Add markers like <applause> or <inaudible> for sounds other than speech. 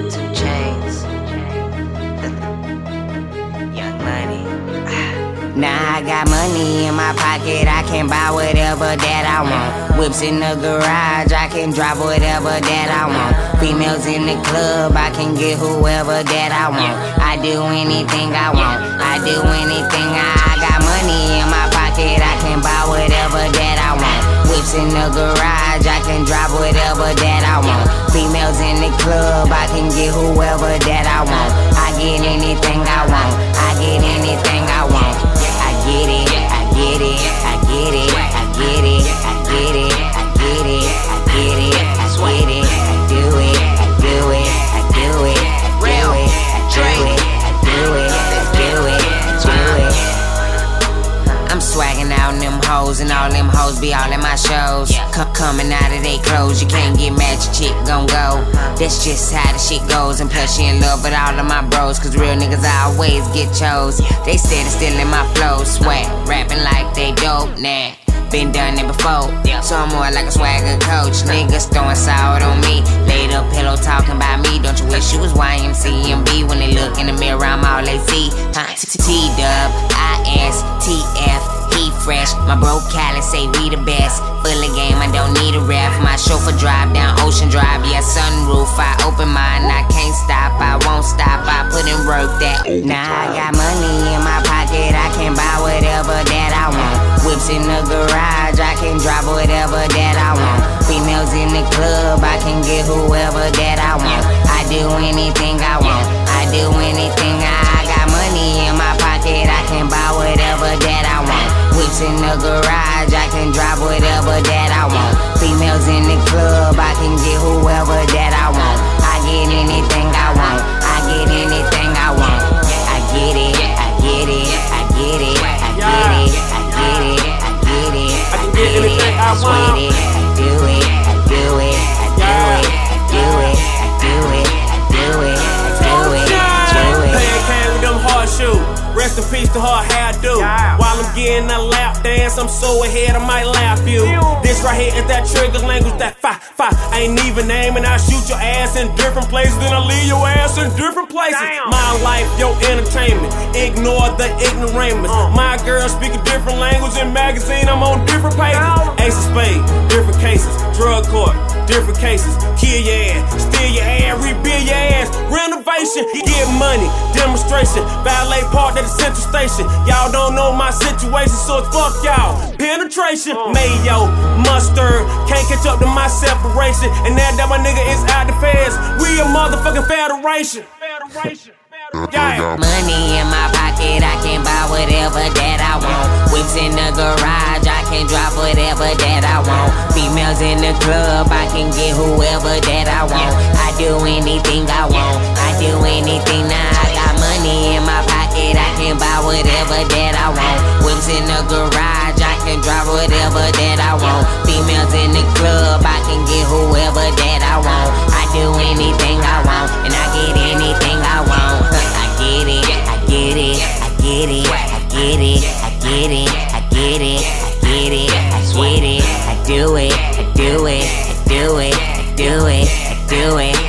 <sighs> Now I got money in my pocket, I can buy whatever that I want. Whips in the garage, I can drive whatever that I want. Females in the club, I can get whoever that I want. I do anything I want, I do anything. I, I got money in my pocket, I can buy whatever Whips in the garage, I can drop whatever that I want. Females in the club, I can get whoever that I want. I get anything I want, I get anything I want. I get it, I get it, I get it, I get it, I get it, I get hoes, and all them hoes be all in my shows. C- coming out of they clothes, you can't get mad, your chick gon' go. Uh-huh. That's just how the shit goes, and plus she in love with all of my bros, cause real niggas always get chose. They steady in my flow, swag, rapping like they dope now. Been done it before, so I'm more like a swagger coach. Niggas throwing salt on me, laid up pillow talking about me. Don't you wish you was YMCMB when they look in the mirror? I'm all they see. T Dub, I S T F, he fresh. My bro Cali say we the best. Full of game, I don't need a ref. My chauffeur drive down Ocean Drive, yeah, sunroof. I open mine, I can't stop, I won't stop. I put in work that. Now I got money in my pocket, I can buy whatever that I want. Whips in the garage, I can drive whatever that I want. Females in the club, I can get whoever that I want. I do anything I want, In the garage, I can drop whatever that I want. Females in the club, I can get whoever that I want. I get anything I want, I get anything I want. I get it, I get it, I get it, I get it, I get it, I get it, I get anything I sweat want. it, I do it, I do it, I do it, I do it, I do it, I do it, I do it, I do it. Came with them horseshoes. Rest in peace to her hairdo. I'm getting a lap dance, I'm so ahead I might laugh you. This right here is that trigger language, that fi fi. I ain't even naming. I shoot your ass in different places, then I leave your ass in different places. My life, your entertainment. Ignore the ignoramus. Uh-huh. My girl speak a different language in magazine. I'm on different pages. Ace of spade, different cases. Drug court, different cases. Kill your ass, steal your ass, rebuild your ass. Renovation, get money, demonstration. Valet parked at the central station. Y'all don't know my situation, so it's fuck y'all. Penetration, oh. mayo, mustard. Can't catch up to my separation. And now that my nigga is out the feds, we a motherfucking federation. federation. Federation. Yeah. Money in my pocket, I can buy whatever that I want. Whips in the garage, I can drop whatever that I want. Females in the club, I can get whoever that I want. I do anything I want, I do anything now. I got money in my pocket, I can buy whatever that I want. Whips in the garage, I can drop whatever that I want. Females in the club, get it, I get it, I get it, I get it, I get it, I sweat it, I do it, I do it, I do it, I do it, I do it,